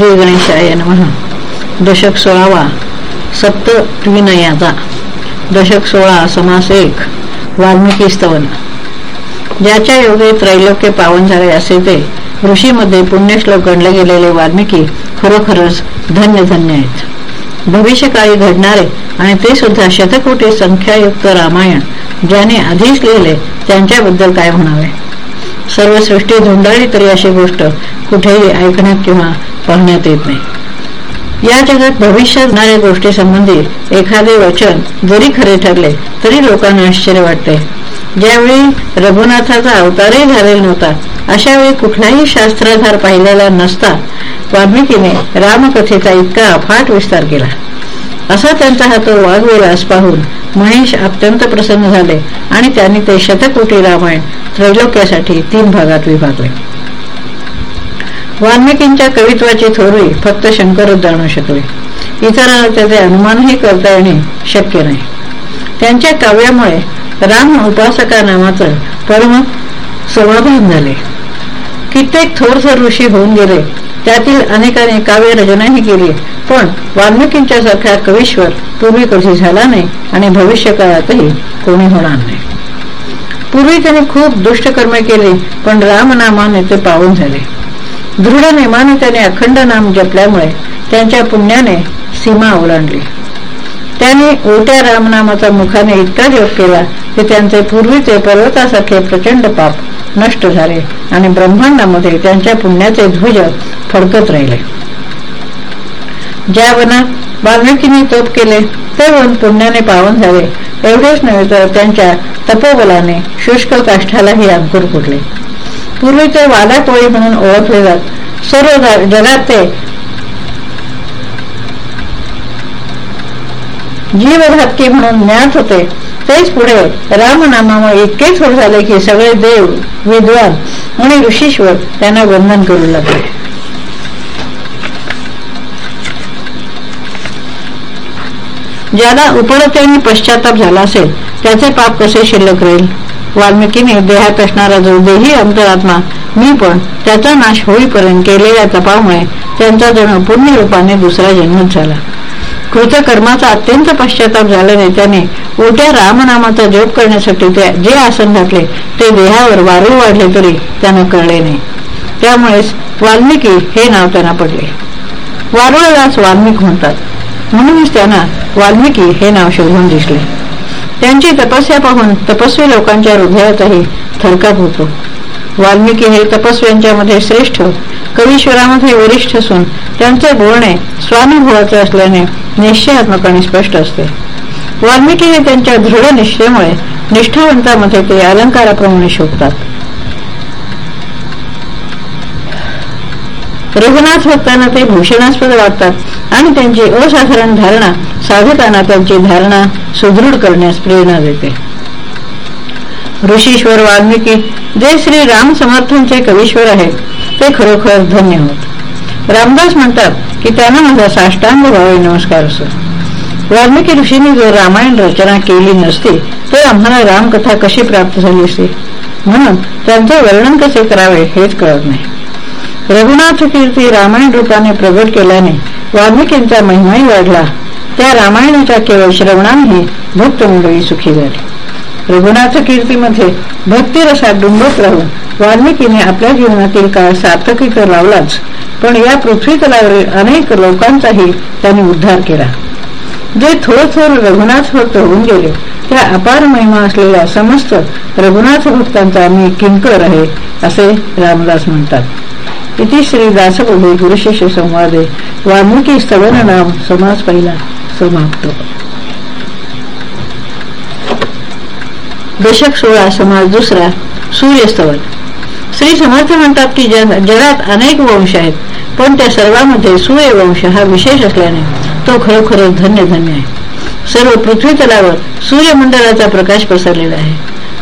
श्री गणेशाय नमः. दशक सोळावा सप्त विनयाचा. दशक सोळा समास एक. वाल्मिकी स्तवन. ज्याच्या योगे त्रैलोक्य पावन झाले असे ते ऋषीमध्ये पुण्यश्लोक गणले गेलेले वाल्मिकी खरोखरच धन्य धन्य आहेत. भविष्यकाळी घडणारे आणि ते सुद्धा शतकोटी संख्यायुक्त रामायण ज्याने आधीच लिहिले त्यांच्याबद्दल काय म्हणावे? सर्व सृष्टी धुंडाळी तरी अशी गोष्ट कुठेही ऐकण्यात किंवा पाहण्यात येत नाही. या जगात भविष्यात होणाऱ्या गोष्टी संबंधी एखादे वचन जरी खरे ठरले तरी लोकांना आश्चर्य वाटते. ज्यावेळी रघुनाथाचा अवतारही झालेला नव्हता अशा वेळी कुठलाही शास्त्राधार पाहिलेला नसता वाल्मिकीने रामकथेचा इतका अफाट विस्तार केला. असा त्यांचा हा तो वाघविलास पाहून महेश अत्यंत प्रसन्न झाले आणि त्यांनी ते शतकोटी रामायण त्रैलोक्यासाठी तीन भागात विभागले. वाल्मिकींच्या कवित्वाची थोरवी फक्त शंकरच जाणू शकले. इतरांना त्याचे अनुमानही करता येणे शक्य नाही. त्यांच्या काव्यामुळे राम उपासका मात्र परम समाधान झाले. कित्येक थोर थोर ऋषी होऊन गेले. त्यातील अनेकांनी काव्य रचनाही केली. पण वाल्मिकींच्या सारखा कवीश्वर पूर्वी कधी झाला नाही आणि भविष्य काळातही कोणी होणार नाही. पूर्वी त्याने खूप दुष्टकर्मे केले पण रामनामाने ते पावन झाले. दृढ नेमाने त्याने अखंड नाम जपल्यामुळे त्यांच्या पुण्याने सीमा ओलांडली. त्याने ओट्या रामनामाचा मुखाने इतका जप केला की त्यांचे पूर्वीचे पर्वतासारखे प्रचंड पाप नष्ट झाले आणि ब्रह्मांडामध्ये त्यांच्या पुण्याचे ध्वज फडकत राहिले. ज्या वनात वाल्मिकीने तोप केले ते वन पुण्याने पावन झाले. एवढेच नव्हे तर त्यांच्या तपोबलाने शुष्क काष्ठालाही अंकुर फुटले. पूर्वी ते वादापोळी म्हणून ओळखले जात. सर्व जगात ते जीवधातकी म्हणून ज्ञात होते. तेच पुढे रामनामामुळे इतके थोड झाले की सगळे देव विद्वान आणि ऋषीश्वर त्यांना वंदन करू लागले. ज्याला उपरतेने पश्चाताप झाला असेल त्याचे पाप कसे शिल्लक राहील? वाल्मिकीने देहात असणारा जो देही अंतरात्मा मी पण त्याचा नाश होईपर्यंत केलेल्या तपामुळे त्यांचा जण पुण्य रूपाने दुसरा जन्मच झाला. कृतकर्माचा अत्यंत पश्चाताप झाल्याने त्याने उलट्या रामनामाचा जप करण्यासाठी जे आसन घातले ते देहावर वारू वाढले तरी त्यांना कळले नाही. त्यामुळेच वाल्मिकी हे नाव त्यांना पडले. वारुळालाच वाल्मिक म्हणतात. म्हणूनच त्यांना वाल्मिकी हे नाव शोधून दिसले. त्यांची तपस्या पाहून तपस्वी लोकांच्या हृदयातही थरकाप होतो. वाल्मिकी हे तपस्व्यांच्या मध्ये श्रेष्ठ कवीश्वरामध्ये वरिष्ठ असून त्यांचे बोलणे स्वानुभवाचे असल्याने निश्चयात्मक आणि स्पष्ट असते. वाल्मिकी हे त्यांच्या दृढ निश्चयामुळे निष्ठावंतामध्ये ते अलंकाराप्रमाणे शोधतात रघुनाथ भक्तांना ते भूषणास्पद वाटतात आणि त्यांची असाधारण धारणा साधकांना त्यांची धारणा सुदृढ करण्यास प्रेरणा देते. ऋषीश्वर वाल्मिकी जे श्री राम समर्थांचे कवीश्वर आहेत ते खरोखर धन्य होत. रामदास म्हणतात की त्यांना माझा साष्टांग भावे नमस्कार असो वाल्मिकी ऋषींनी जर रामायण रचना केली नसती तर आम्हाला रामकथा कशी प्राप्त झाली असती? म्हणून त्यांचे वर्णन कसे करावे हेच कळत नाही. रघुनाथ कीर्ती रामायण रूपाने प्रगट केल्याने वाल्मिकींचा महिमाही वाढला. त्या रामायणाच्या केवळ श्रवणाने भक्त मंडळी सुखी झाली. रघुनाथ कीर्तीमध्ये भक्तिरसात डुंबत राहून वाल्मिकीने आपल्या जीवनातील काळ सार्थकी तर लावलाच पण या पृथ्वी तलावरील अनेक लोकांचाही त्यांनी उद्धार केला. जे थोर थोर रघुनाथ भक्त होऊन गेले त्या अपार महिमा असलेल्या समस्त रघुनाथ भक्तांचा मी किंकर आहे असे रामदास म्हणतात. इति श्री दासबोधे गुरुशिष्य संवादे वाल्मिकी स्तवन नाम समास पहिला समाप्त दशक सोळा समाज दुसरा सूर्यस्तवन। श्री समर्थ म्हणतात की जगात अनेक वंश आहेत पण त्या सर्वांमध्ये सूर्यवंश हा विशेष असल्याने तो खरोखरच धन्य धन्य आहे. सर्व पृथ्वी तलावर सूर्यमंडळाचा प्रकाश पसरलेला आहे.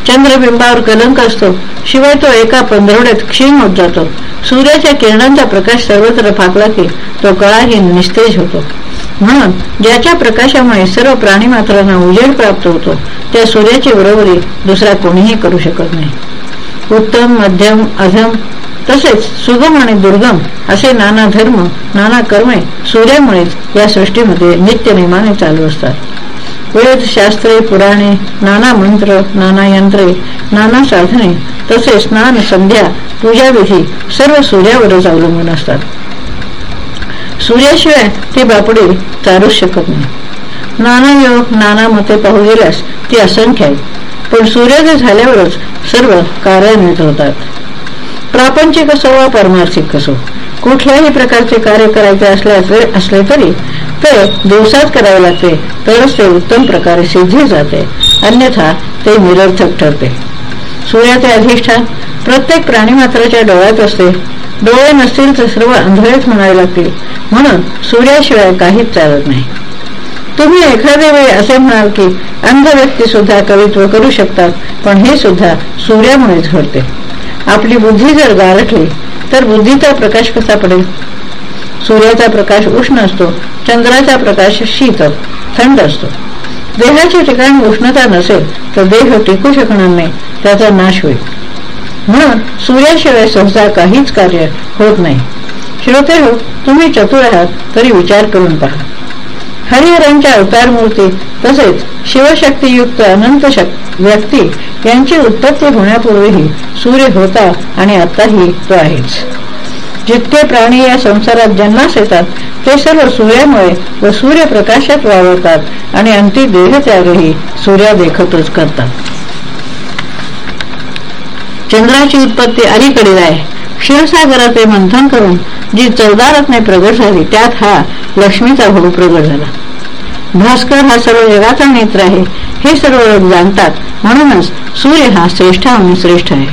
चंद्रबिंबावर कलंक असतो शिवाय तो एका पंधरवड्यात क्षीण होत जातो. सूर्याच्या किरणांचा प्रकाश सर्वत्र फाकला की तो कळाही निस्तेज होतो. म्हणून ज्याच्या प्रकाशामुळे सर्व प्राणी मात्रांना उजेड प्राप्त होतो त्या सूर्याची बरोबरी दुसरा कोणीही करू शकत नाही. उत्तम मध्यम अधम तसेच सुगम आणि दुर्गम असे नाना धर्म नाना कर्मे सूर्यामुळेच या सृष्टीमध्ये नित्यनेमाने चालू असतात. वेद शास्त्रे पुराणे नाना मंत्र नाना यंत्रे नाना साधने तसे स्नान संध्या पूजाविधी सर्व सूर्यावरच अवलंबून असतात. सूर्याशिवाय ती बापडी चालूच शकत नाही. नाना योग नाना मते पाहू गेल्यास ती असंख्य आहेत पण सूर्योदय झाल्यावरच सर्व कार्यान्वित होतात प्रापंचिक असो वा परमार्थिक असो कुठल्याही प्रकारचे कार्य करायचे असल्यास असले तरी ते दिवसात करावे लागते. तरच ते उत्तम प्रकारे सिद्धी जाते. अन्यथा ते निरर्थक ठरते. सूर्याचे अधिष्ठान प्रत्येक प्राणी मात्राच्या डोळ्यात असते. डोळे नसतील तर सर्व अंधळेच म्हणावे लागतील. म्हणून सूर्याशिवाय काहीच चालत नाही. तुम्ही एखाद्या वेळी असे म्हणाल की अंध व्यक्ती सुद्धा कवित्व करू शकतात पण हे सुद्धा सूर्यामुळेच घडते. आपली बुद्धी जर गारठली तर बुद्धीचा प्रकाश कसा पडेल? सूर्याचा प्रकाश उष्ण असतो चंद्राचा प्रकाश शीतल थंड असतो. देहाच्या ठिकाणी उष्णता नसेल तर देह टिकू शकणार नाही त्याचा नाश होईल. म्हणून सूर्याशिवाय सहसा काहीच कार्य होत नाही. श्रोते हो तुम्ही चतुर आहात तरी विचार करून पहा. हरिहरांच्या अवतार मूर्ती तसेच शिवशक्तीयुक्त अनंत व्यक्ती यांची उत्पत्ती होण्यापूर्वीही सूर्य होता आणि आताही तो आहेच. जितके प्राणी या संसारात जन्मास येतात ते सर्व सूर्यामुळे व सूर्यप्रकाशात वावरतात आणि अंती देहत्यागही सूर्या देखतच करतात. चंद्राची उत्पत्ती अलीकडील आहे. क्षीरसागराचे मंथन करून जी चौदा रत्ने प्रगट झाली त्यात हा लक्ष्मीचा भाऊ प्रगट झाला. भास्कर हा सर्व जगाचा नेत्र आहे हे सर्व लोक जाणतात म्हणूनच सूर्य हा श्रेष्ठ आणि श्रेष्ठ आहे.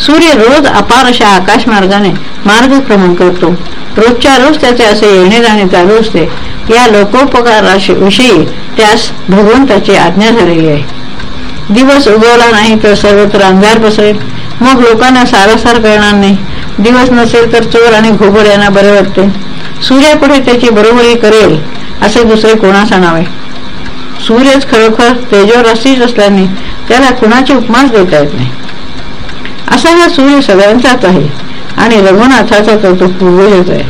सूर्य रोज अपार अशा आकाश मार्गाने मार्गक्रमण करतो. रोजच्या रोज त्याचे असे येणे जाणे चालू असते. या लोकोपकाराविषयी त्यास भगवंताची आज्ञा झालेली आहे. दिवस उगवला नाही तर सर्वत्र अंधार पसरेल मग लोकांना सारासार करणार नाही. दिवस नसेल तर चोर आणि घोबर यांना बरे वाटते. सूर्यापुढे त्याची बरोबरी करेल असे दुसरे कोणास आणावे सूर्यच खरोखर तेजोराशीच असल्याने त्याला कुणाची उपमास देता येत नाही. असा हा सूर्य सगळ्यांचाच आहे आणि रघुनाथाचा तर तो पूर्वजच आहे.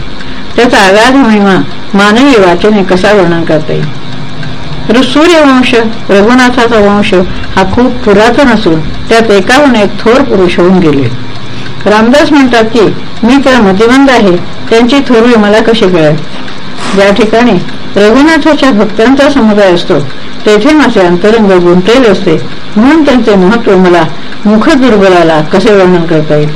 त्याचा अगाध महिमा मानवी वाचने कसा वर्णन करता येईल? सूर्यवंश रघुनाथाचा वंश हा खूप पुरातन असून त्यात एकाहून एक थोर पुरुष होऊन गेले. रामदास म्हणतात की मी तर मतिमंद आहे. त्यांची थोरवी मला कशी कळेल? ज्या ठिकाणी रघुनाथाच्या भक्तांचा समुदाय असतो तेथे माझे अंतरंग गुंतलेले असते. म्हणून त्यांचे महत्त्व मला मुख दुर्बलाला कसे वर्णन करता येईल?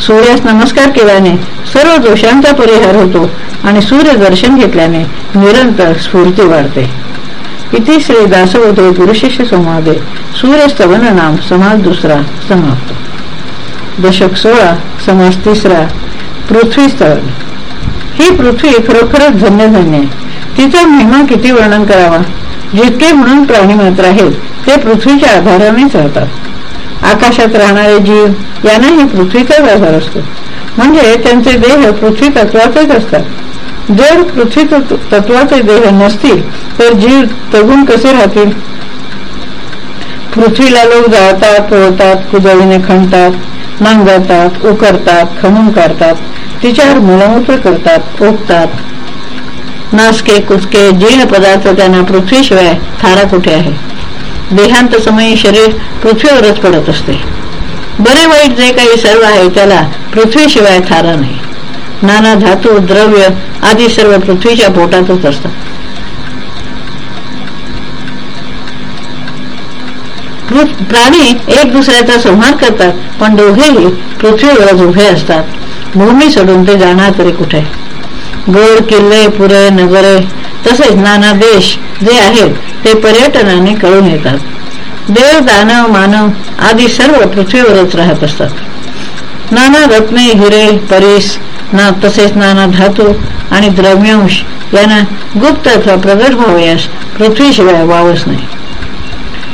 सूर्यास नमस्कार केल्याने सर्व दोषांचा परिहार होतो आणि सूर्य दर्शन घेतल्याने निरंतर स्फूर्ती वाढते. इथे श्री दासवते गुरुशिष्य संवादे। सूर्यस्तवन नाम समाज दुसरा समाप्त। दशक सोळा समाज तिसरा पृथ्वी स्तवन। ही पृथ्वी खरोखरच धन्य धन्य आहे. तिचा महिमा किती वर्णन करावा? जितके म्हणून प्राणी मात्र आहेत ते पृथ्वीच्या आधारानेच राहतात आकाशात राहणारे जीव यांनाही पृथ्वीचाच आधार असतो. म्हणजे त्यांचे देह पृथ्वी तत्वातच असतात. जर पृथ्वी तत्वाचे देह नसतील तर जीव तगून कसे राहतील? पृथ्वीला लोक जाळतात पोळतात कुदळीने खणतात नांगरतात उकरतात खणून काढतात तिच्यावर मलमूत्र करतात ओकतात नासके कुचके जीर्ण पदार्थ त्यांना पृथ्वीशिवाय थारा कुठे आहे? देहांत समयी शरीर पृथ्वीवरच पडत असते. बरे वाईट जे काही सर्व आहे त्याला पृथ्वीशिवाय थारा नाही. नाना धातू द्रव्य आदी सर्व पृथ्वीच्या पोटातच असतात. प्राणी एक दुसऱ्याचा संहार करतात पण दोघेही पृथ्वीवरच उभे असतात. भूमी सोडून ते जाणार तरी कुठे? गड किल्ले पुरे नगरे तसेच नाना देश जे आहेत ते पर्यटनाने कळून येतात. देव दानव मानव आदी सर्व पृथ्वीवरच राहत असतात. नाना रत्ने हिरे परीस ना तसेच नाना धातू आणि द्रव्यांश यांना गुप्त अथवा प्रगट व्हावयास पृथ्वीशिवाय वावच नाही.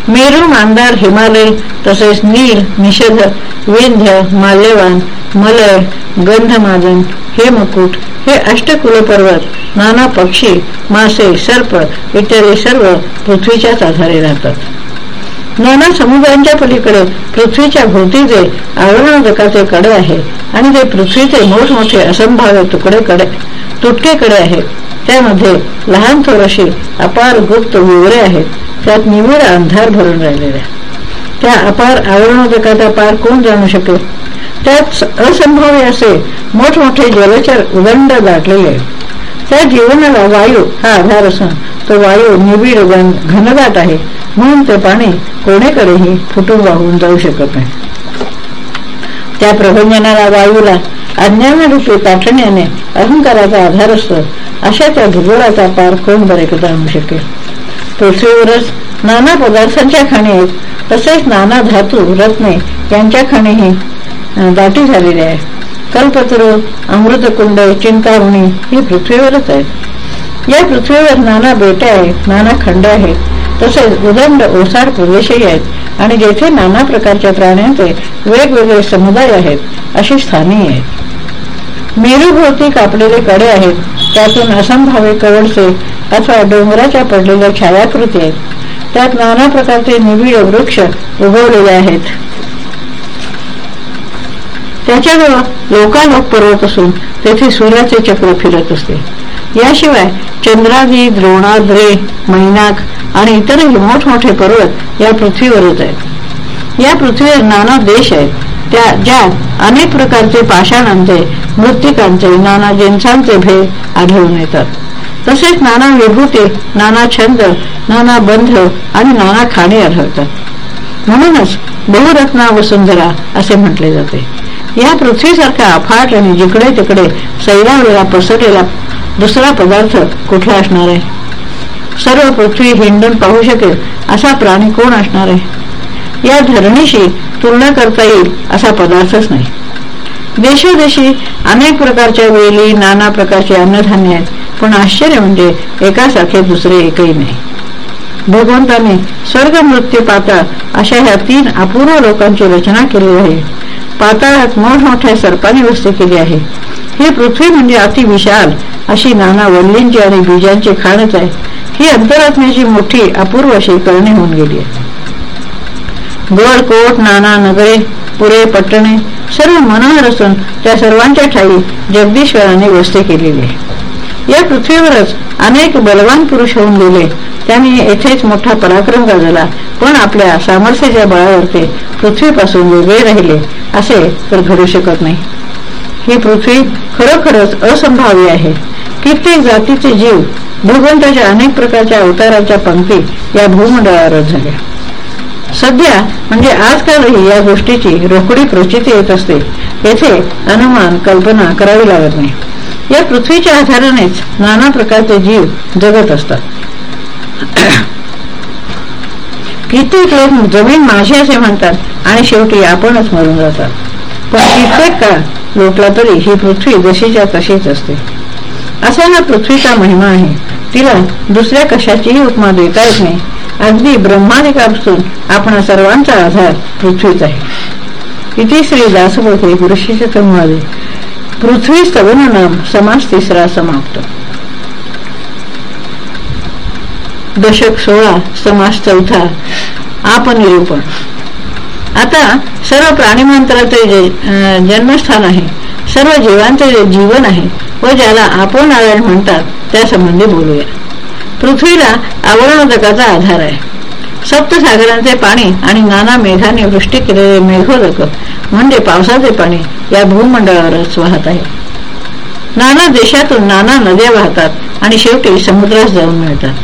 मेरू मांदार हिमालय तसेच नील निषेध विंध्य माल्यवान मलय गंधमाजन हे मुकुट हे अष्टकुल पर्वत नाना पक्षी मासे सर्प इत्यादी सर्व पृथ्वीच्याच आधारे राहतात. नाना समुद्रांच्या पलीकडे पृथ्वीच्या भोवतीचे आवरणोदकाचे कडे आहे. आणि ते पृथ्वीचे मोठमोठे असंभाव्य तुकडे कडे तुटके कडे आहेत त्यामध्ये लहान थोरशी अपार गुप्त विवरे आहेत. त्यात निविड अंधार भरून राहिलेल्या त्या अपार आवरणोदकाचा पार कोण जाणू शकेल? त्यात असंभाव्य असे मोठमोठे जलचर उदंड दाटलेले त्या जीवनाला वायू हा आधार असून तो वायू निबिड घनदाट आहे. म्हणून ते पाणी कोणीकडेही फुटून वाहून जाऊ शकत नाही. त्या प्रभंजनाला वायूला अज्ञानरूपी पाठण्याने अहंकाराचा आधार असतो. अशा त्या भूगोलाचा पार कोण बरे आणू शकेल? पृथ्वीवरच नाना पदार्थांच्या खाणी आहेत. तसेच नाना धातू रत्ने यांच्या खाणीही दाटी झालेली आहे कल्पतरू अमृतकुंड चिंतामणी ही पृथ्वीवरच आहेत या पृथ्वीवर नाना बेटे आहेत नाना खंड आहेत तसेच उदंड ओसाड प्रदेशही आहेत. आणि जेथे नाना प्रकारच्या प्राण्यांचे वेगवेगळे समुदाय आहेत अशी स्थाने आहेत. मेरूभोवती कापलेले कडे आहेत त्यातून असंभावे कवडसे अथवा डोंगराच्या पडलेल्या छायाकृती आहेत. त्यात नाना प्रकारचे निबिड वृक्ष उगवलेले आहेत. त्याच्याजवळ लोकालोक पर्वत असून तेथे सूर्याचे चक्र फिरत असते. याशिवाय चंद्रादी द्रोणाद्रे मैनाक आणि इतरही मोठमोठे पर्वत या पृथ्वीवरच आहेत. या पृथ्वीवर नाना देश आहेत. त्या ज्यात अनेक प्रकारचे पाषाणांचे मृत्तिकांचे नाना जिन्सांचे भेद आढळून येतात. तसेच नाना विभूती नाना छंद नाना बंध आणि नाना खाणी आढळतात. म्हणूनच बहुरत्ना वसुंधरा असे म्हटले जाते. या पृथ्वीसारखा अफाट आणि जिकडे तिकडे सैरावलेला पसरलेला दुसरा पदार्थ कुठला असणार आहे? सर्व पृथ्वी हिंडून पाहू शकेल असा प्राणी कोण असणार आहे? या धरणीशी तुलना करता येईल असा पदार्थच नाही. देशोदेशी अनेक प्रकारच्या वेली नाना प्रकारचे अन्नधान्य आहेत पण आश्चर्य म्हणजे एकासारखे दुसरे एकही नाही. भगवंताने स्वर्ग मृत्यू पाता अशा ह्या तीन अपूर्व लोकांची रचना केली आहे. पाताळात मोठमोठ्या सर्पाने वस्ती केली आहे हे पृथ्वी म्हणजे अति विशाल अशी नाना वल्लींची आणि बीजांची खाणच आहे. ही अंतरात्म्याची मोठी अपूर्व अशी करणे होऊन गेली आहे. गड कोट नाना नगरे पुरे पट्टणे सर्व मनोहर असून त्या सर्वांच्या ठाई जगदीश्वराने वस्ती केलेली आहे या पृथ्वीवरच अनेक बलवान पुरुष होऊन गेले त्यांनी येथेच मोठा पराक्रम गाजला. पण आपल्या सामर्थ्याच्या बळावर ते पृथ्वीपासून वेगळे राहिले असे तर घडू शकत नाही. ही पृथ्वी खरोखरच असंभाव्य आहे. कित्येक जातीचे जीव भूगंताच्या अनेक प्रकारच्या अवताराच्या पंक्ती या भूमंडळावरच झाल्या. सध्या म्हणजे आजकालही या गोष्टीची रोकडी प्रचिती येत असते. येथे अनुमान कल्पना करावी लागत नाही. या पृथ्वीच्या आधारानेच नाना प्रकारचे जीव जगत असतात. कित्येक लोक जमीन माझी असे म्हणतात आणि शेवटी आपणच मरून जातात. पण कित्येक काळ लोटला तरी ही पृथ्वी जशीच्या तशीच असते. असा हा पृथ्वीचा महिमा आहे. तिला दुसऱ्या कशाचीही उपमा देता येत नाही. अगदी ब्रह्मानिकापासून आपण सर्वांचा आधार पृथ्वीच आहे. इथे श्री दासबोधे गुरुशिष्य पृथ्वी सगुण नाम समास तिसरा समाप्त. दशक सोळा समास चौथा. आपनिरूपण आता सर्व प्राणीमंत्राचे जे जन्मस्थान आहे सर्व जीवांचे जे जीवन आहे व ज्याला आपण नारायण म्हणतात त्यासंबंधी बोलूया. पृथ्वीला आवरणोदकाचा आधार आहे. सप्तसागरांचे पाणी आणि नाना मेघाने वृष्टी केलेले मेघोदक म्हणजे पावसाचे पाणी या भूमंडळावरच वाहत आहे. नाना देशातून नाना नद्या वाहतात आणि शेवटी समुद्रास जाऊन मिळतात.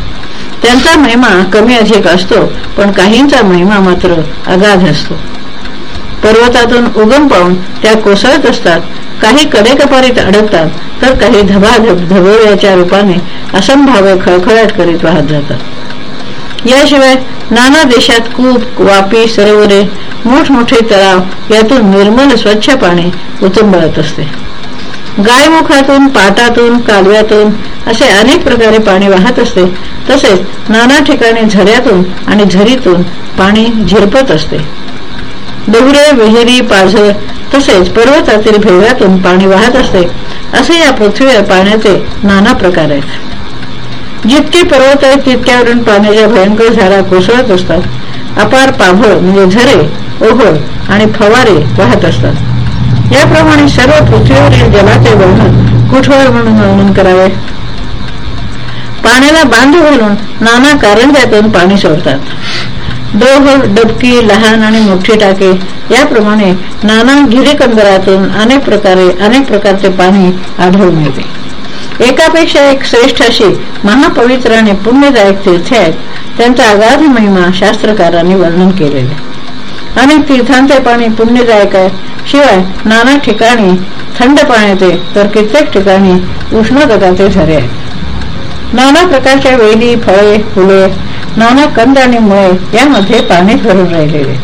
त्यांचा महिमा कमी अधिक असतो पण काहींचा महिमा मात्र अगाध असतो. पर्वतातून उगम पाहून त्या कोसळत असतात काही कडेकपारीत अडकतात तर काही धबाधब धबोळ्याच्या रूपाने असंभाव्य खळखळाट करीत वाहत जातात. याशिवाय नाना देशात कूप वापी सरोवरे मोठमोठे तलाव यातून निर्मल स्वच्छ पाणी उतंबळत असते. गायमुखातून पाटातून कालव्यातून असे अनेक प्रकारे पाणी वाहत असते. तसेच नाना ठिकाणी झऱ्यातून आणि झरीतून पाणी झिरपत असते. डोंगरे विहिरी पाझर तसेच पर्वतातील भेव्यातून पाणी वाहत असते. असे या पृथ्वीवर पाण्याचे नाना प्रकार आहेत. जितके पर्वत आहेत तितक्यावरून पाण्याच्या भयंकर झाडा कोसळत असतात. अपार पाभळ म्हणजे झरे ओहळ आणि फवारे वाहत असतात. याप्रमाणे सर्व पृथ्वीवरील जलाचे वर्णन कुठवर म्हणून वर्णन करावे? पाण्याला बांध घालून नाना कारंजातून पाणी सोडतात. दोह डबकी लहान आणि मोठी टाके याप्रमाणे नाना गिरीकंदरातून अनेक प्रकारे अनेक प्रकारचे पाणी आढळून येते. एकापेक्षा एक श्रेष्ठ अशी महापवित्र आणि पुण्यदायक तीर्थ आहेत. त्यांचा अगाध महिमा शास्त्रकारांनी वर्णन केलेले. अनेक तीर्थांचे पाणी पुण्यदायक आहे. शिवाय नाना ठिकाणी थंड पाण्याचे तर कित्येक ठिकाणी उष्णगताचे झरे आहेत. नाना प्रकारच्या वेली फळे फुले नाना कंद आणि मुळे यामध्ये पाणी भरून राहिलेले.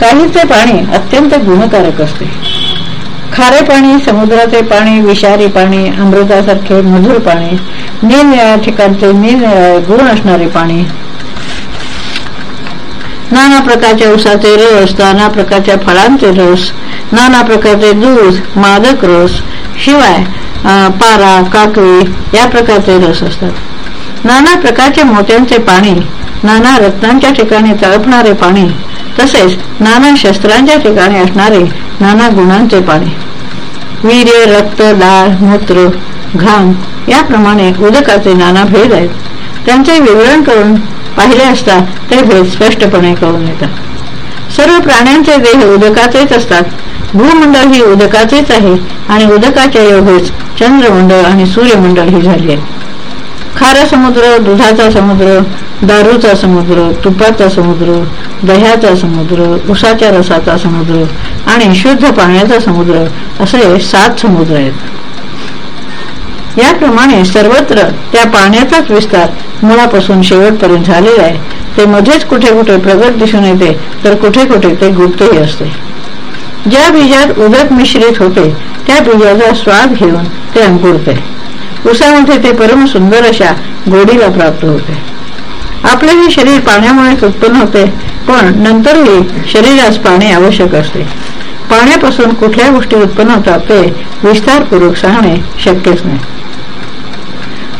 काहीचे पाणी अत्यंत गुणकारक असते. खारे पाणी समुद्राचे पाणी विषारी पाणी अमृतासारखे मधुर पाणी निरनिळ्या ठिकाणचे निरनिळ्या गुण असणारे पाणी. नाना प्रकारच्या उसाचे रस नाना प्रकारच्या फळांचे रस नाना प्रकारचे दूध मादक रस शिवाय पारा काकवी या प्रकारचे रस असतात. नाना प्रकारच्या मोत्यांचे पाणी नाना रत्नांच्या ठिकाणी तळपणारे पाणी तसेच नाना शस्त्रांच्या ठिकाणी असणारे नाना गुणांचे पाणी. वीर्य रक्त डाळ मूत्र घाम याप्रमाणे उदकाचे नाना भेद आहेत. त्यांचे विवरण करून पाहिले असता ते भेद स्पष्टपणे कळून येतात. सर्व प्राण्यांचे देह उदकाचेच असतात. भूमंडळ ही उदकाचेच आहे आणि उदकाच्या योगेच चंद्रमंडळ आणि सूर्यमंडळ ही झाली आहे. खारा समुद्र दुधाचा समुद्र दारूचा समुद्र तुपाचा समुद्र दह्याचा समुद्र उसाच्या रसाचा समुद्र आणि शुद्ध पाण्याचा समुद्र असे सात समुद्र आहेत. याप्रमाणे सर्वत्र त्या पाण्याचाच विस्तार मुळापासून शेवटपर्यंत झालेला आहे. ते मध्येच कुठे कुठे प्रगत दिसून येते तर कुठे कुठे ते गुप्तही असते. ज्या बीजात उदक मिश्रित होते त्या बीजाचा स्वाद घेऊन ते अंकुरते. उसामध्ये ते परम सुंदर अशा गोडीला प्राप्त होते. आपले हे शरीर पाण्यामुळेच उत्पन्न होते पण नंतरही शरीरास पाणी आवश्यक असते. पाण्यापासून कुठल्या गोष्टी उत्पन्न होतात ते विस्तारपूर्वक सांगणे शक्यच नाही.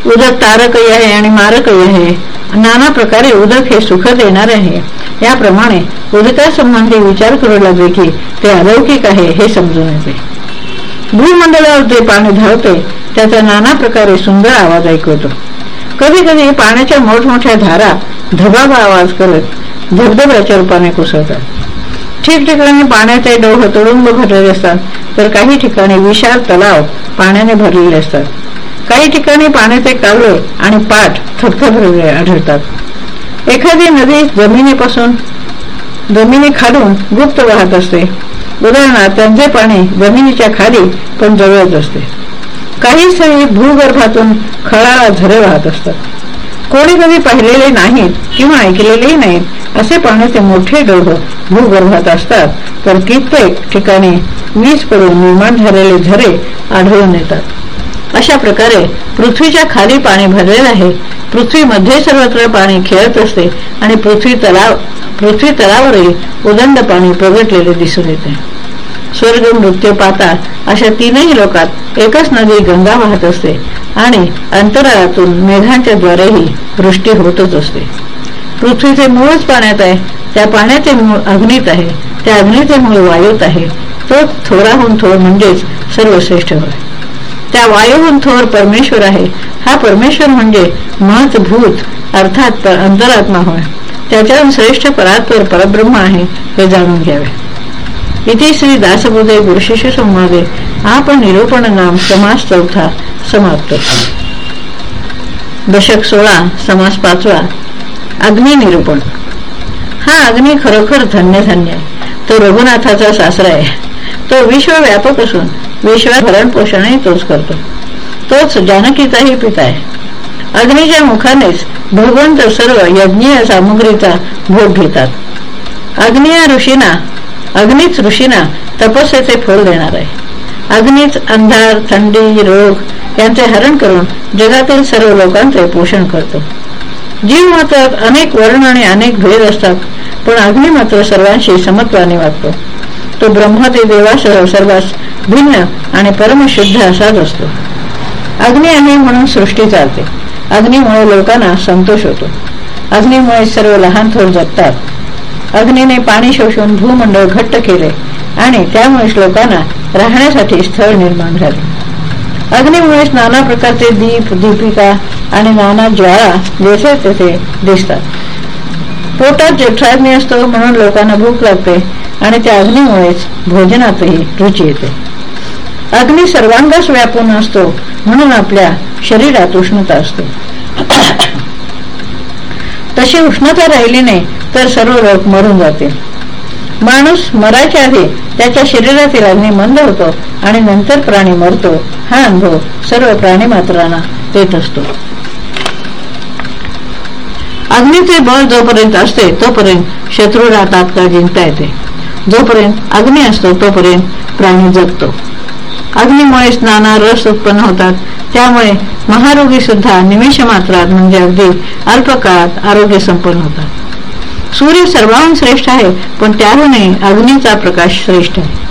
उदक तारकही आहे आणि मारकही आहे. नाना प्रकारे उदक हे सुख देणार आहे. याप्रमाणे उदकासंबंधी विचार करू लागले की ते अलौकिक आहे हे समजून येते. भूमंडलावर जे पाणी धावते त्याचा नाना प्रकारे सुंदर आवाज ऐकवतो. कधी कधी पाण्याच्या मोठमोठ्या धारा धबाबा आवाज करत धबधब्याच्या रूपाने कोसळतात. ठिकठिकाणी पाण्याचे डोह तुडुंब भरलेले असतात तर काही ठिकाणी विशाल तलाव पाण्याने भरलेले असतात. काही ठिकाणी पाण्याचे कालवे आणि पाठ थपथपलेले आढळतात. एखादी नदी जमिनीपासून जमिनी खालून गुप्त वाहत असते. उदाहरणार्थ त्यांचे पाणी जमिनीच्या खाली पण जवळच असते. काही स्थळी भूगर्भातून खळाळा झरे वाहत असतात. कोणी कधी पाहिलेले नाहीत किंवा ऐकलेलेही नाहीत असे पाण्याचे मोठे डोह भूगर्भात असतात. तर कित्येक ठिकाणी वीज पडून निर्माण झालेले झरे आढळून येतात. अशा प्रकारे पृथ्वीच्या खाली पाणी भरलेलं आहे. पृथ्वीमध्ये सर्वत्र पाणी खेळत असते आणि पृथ्वी तलाव पृथ्वी तलावरही उदंड पाणी प्रगटलेले दिसून येते. स्वर्ग मृत्यू पाताळ अशा तीनही लोकात एकच नदी गंगा वाहत असते आणि अंतराळातून मेघांच्या द्वारेही वृष्टी होतच असते. पृथ्वीचे मूळच पाण्यात आहे त्या पाण्याचे मूळ अग्नीत आहे. त्या अग्नीचे मूळ वायूत आहे. तो थोराहून थोर म्हणजेच सर्वश्रेष्ठ होय. त्या वायूहून थोर परमेश्वर आहे. हा परमेश्वर म्हणजे महत्भूत अर्थात अंतरात्मा होय. त्याच्याहून श्रेष्ठ परात्पर परब्रह्म आहे हे जाणून घ्यावे. इथे श्री दासबोधे गुरुशिष्य संवादे आपण निरूपण नाम समास चौथा समाप्त. दशक सोळा समास पाचवा अग्निनिरूपण हा अग्नी खरोखर धन्य धन्य आहे. तो रघुनाथाचा सासरा आहे. तो विश्वव्यापक असून विश्वास भरण पोषणही तोच करतो. तोच जानकीचाही पिता आहे. अग्नीच्या मुखानेच भगवंत सर्व यज्ञीय सामुग्रीचा भोग घेतात. अग्निया ऋषीना अग्नीच ऋषीना तपस्येचे फळ देणार आहे. अग्नीच अंधार थंडी रोग यांचे हरण करून जगातील सर्व लोकांचे पोषण करतो. जीव मात्र अनेक वर्ण आणि अनेक भेद असतात पण अग्नी मात्र सर्वांशी समत्वाने वागतो. तो ब्रह्मदेवासह सर्वांस भिन्न आणि परमशुद्ध असाच असतो. अग्नी आहे म्हणून सृष्टी चालते. अग्नीमुळे लोकांना संतोष होतो. अग्नीमुळे सर्व लहान थोर जगतात. अग्नीने पाणी शोषून भूमंडळ घट्ट केले आणि त्यामुळेच लोकांना राहण्यासाठी स्थळ निर्माण झाले. अग्नीमुळेच नाना प्रकारचे दीप दीपिका आणि नाना ज्वाळा जेथे तेथे दिसतात. पोटात जठराग्नी असतो म्हणून लोकांना भूक लागते. आणि त्या अग्नीमुळेच भोजनातही रुची येते. अग्नी सर्वांगास व्यापून असतो म्हणून आपल्या शरीरात उष्णता असते. तशी उष्णता राहिली नाही तर सर्व लोक मरून जाते. माणूस मरायच्या आधी त्याच्या शरीरातील अग्नी मंद होतो आणि नंतर प्राणी मरतो हा अनुभव सर्व प्राणी मात्रांना देत असतो. अग्नीचे बळ जोपर्यंत असते तोपर्यंत शत्रूला तात्काळ जिंकता येते. जोपर्यंत अग्नी असतो तोपर्यंत प्राणी जगतो. अग्नीमुळे स्नाना रस उत्पन्न होतात. त्यामुळे महारोगी सुद्धा निमिष मात्रात म्हणजे अगदी अल्पकाळात आरोग्य संपन्न होतात. सूर्य सर्वांहून श्रेष्ठ आहे पण त्याहूनही अग्नीचा प्रकाश श्रेष्ठ आहे.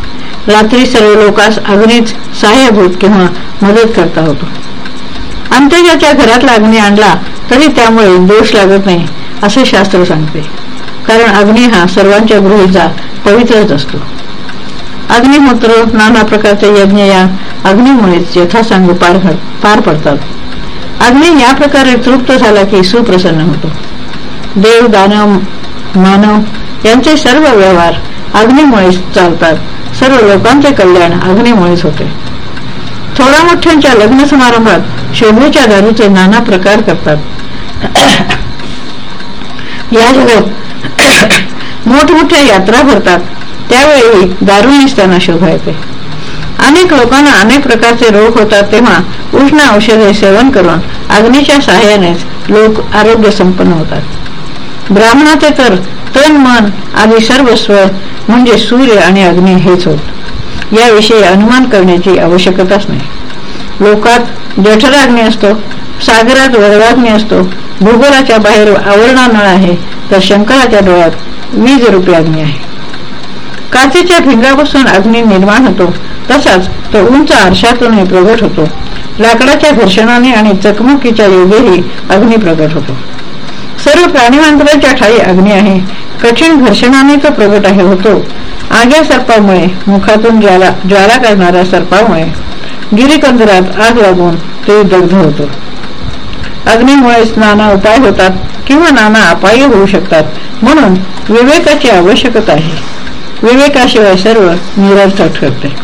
रात्री सर्व लोकांस अग्नीच सहाय्यभूत किंवा मदत करता होतो. अंत्यजाच्या घरातला अग्नी आणला तरी त्यामुळे दोष लागत नाही असे शास्त्र सांगते. कारण अग्नी हा सर्वांच्या गृहीचा पवित्रच असतो. अग्निहोत्र नाना प्रकारचे यज्ञ या अग्निमुळेच यथासांग पार पार पडतात. अग्नी या प्रकारे तृप्त झाला की सुप्रसन्न होतो. देव दानव मानव यांचे सर्व व्यवहार अग्निमुळेच चालतात. सर्व लोकांचे कल्याण अग्निमुळेच होते. थोडा मोठ्यांच्या लग्न समारंभात शोभेच्या दारूचे नाना प्रकार करतात. या जगात मोठमोठ्या यात्रा भरतात. त्यावेळी दारू निसताना शोभा येते. अनेक लोकांना अनेक प्रकारचे रोग होतात तेव्हा उष्ण औषधे सेवन करून अग्नीच्या सहाय्यानेच लोक आरोग्य संपन्न होतात. ब्राह्मणाचे तर तन मन आदी सर्वस्व म्हणजे सूर्य आणि अग्नी हेच होत. याविषयी अनुमान करण्याची आवश्यकताच नाही. लोकात जठराग्नी असतो सागरात वरवाग्नी असतो भूगोलाच्या बाहेर आवरणा नळ आहे तर शंकराच्या डोळ्यात वीज रूपी अग्नी आहे. काचेच्या भिंगापासून अग्नी निर्माण होतो तसाच तो उंच आरशातूनही प्रगट होतो. लाकडाच्या घर्षणाने आणि चकमकीच्या योगेही अग्नी प्रगट होतो. सर्व प्राणीमांत्राच्या ठाई अग्नी आहे. कठीण घर्षणाने तो प्रगट आहे होतो. आग्या सर्पामुळे मुखातून ज्वाला ज्वाला करणाऱ्या सर्पामुळे. गिरीकंदरात आग लागून ते दग्ध होतो. अग्नीमुळेच नाना उपाय होतात किंवा नाना अपायी होऊ शकतात. म्हणून विवेकाची आवश्यकता आहे. विवेकाशिवाय सर्व निरर्थक ठरते.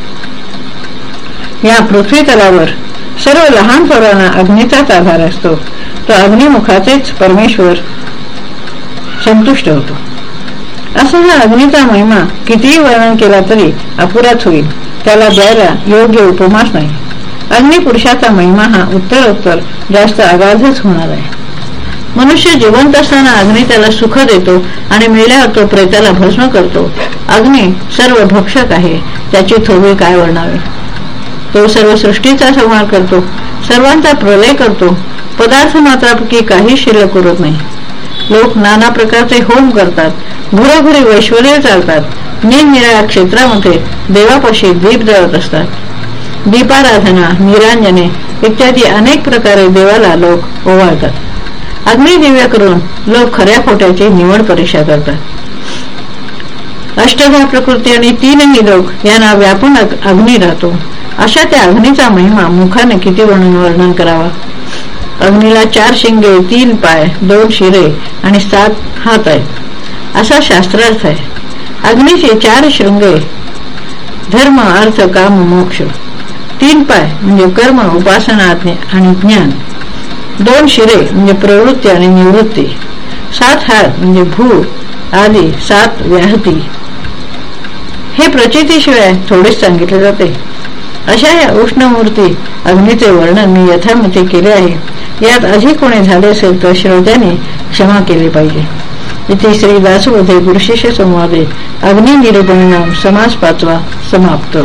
या पृथ्वी तलावर सर्व लहान पोरांना अग्नीचाच आधार असतो. तो अग्निमुखाचेच परमेश्वर संतुष्ट होतो. असा हा अग्नीचा महिमा कितीही वर्णन केला तरी अपुराच होईल. त्याला द्यायला योग्य उपमास नाही. अग्निपुरुषाचा महिमा हा उत्तर उत्तर जास्त आगाधच होणार आहे. मनुष्य जिवंत असताना अग्नी त्याला सुख देतो आणि मेल्यावर तो प्रेताला भस्म करतो. अग्नी सर्व भक्षक आहे. त्याची थोडी काय वर्णावे? तो सर्व सृष्टीचा संहार करतो. सर्वांचा प्रलय करतो. पदार्थ मात्रापैकी काही शिल्लक करत नाही. लोक नाना प्रकारचे होम करतात. घरोघरी वैश्वर्य चालतात. निरनिराळ्या क्षेत्रामध्ये देवापाशी दीप जळत असतात. दीपाराधना निरांजने इत्यादी अनेक प्रकारे देवाला लोक ओवाळतात. अग्निदिव्य करून लोक खऱ्या खोट्याची निवड परीक्षा करतात. अष्टधा प्रकृती आणि तीनही लोक यांना व्यापून अग्नी राहतो अशा त्या अग्नीचा महिमा मुखाने किती वर्णन वर्णन करावा? अग्नीला चार शिंगे तीन पाय दोन शिरे आणि सात हात आहेत. असा शास्त्रार्थ आहे. अग्नीचे चार शृंगे धर्म अर्थ काम मोक्ष. तीन पाय म्हणजे कर्म उपासना आणि ज्ञान. दोन शिरे म्हणजे प्रवृत्ती आणि निवृत्ती. सात हात म्हणजे भू आदी सात व्याहती. हे प्रचितीशिवाय थोडेच सांगितले जाते. अशा या उष्णमूर्ती अग्नीचे वर्णन मी यथामती केले आहे. यात अधिक कोणी झाले असेल तर श्रोत्याने क्षमा केली पाहिजे. इथे श्री दासबोधे गुरुशिष्य संवादे अग्निनिरूपण नाम समास पाचवा समाप्त.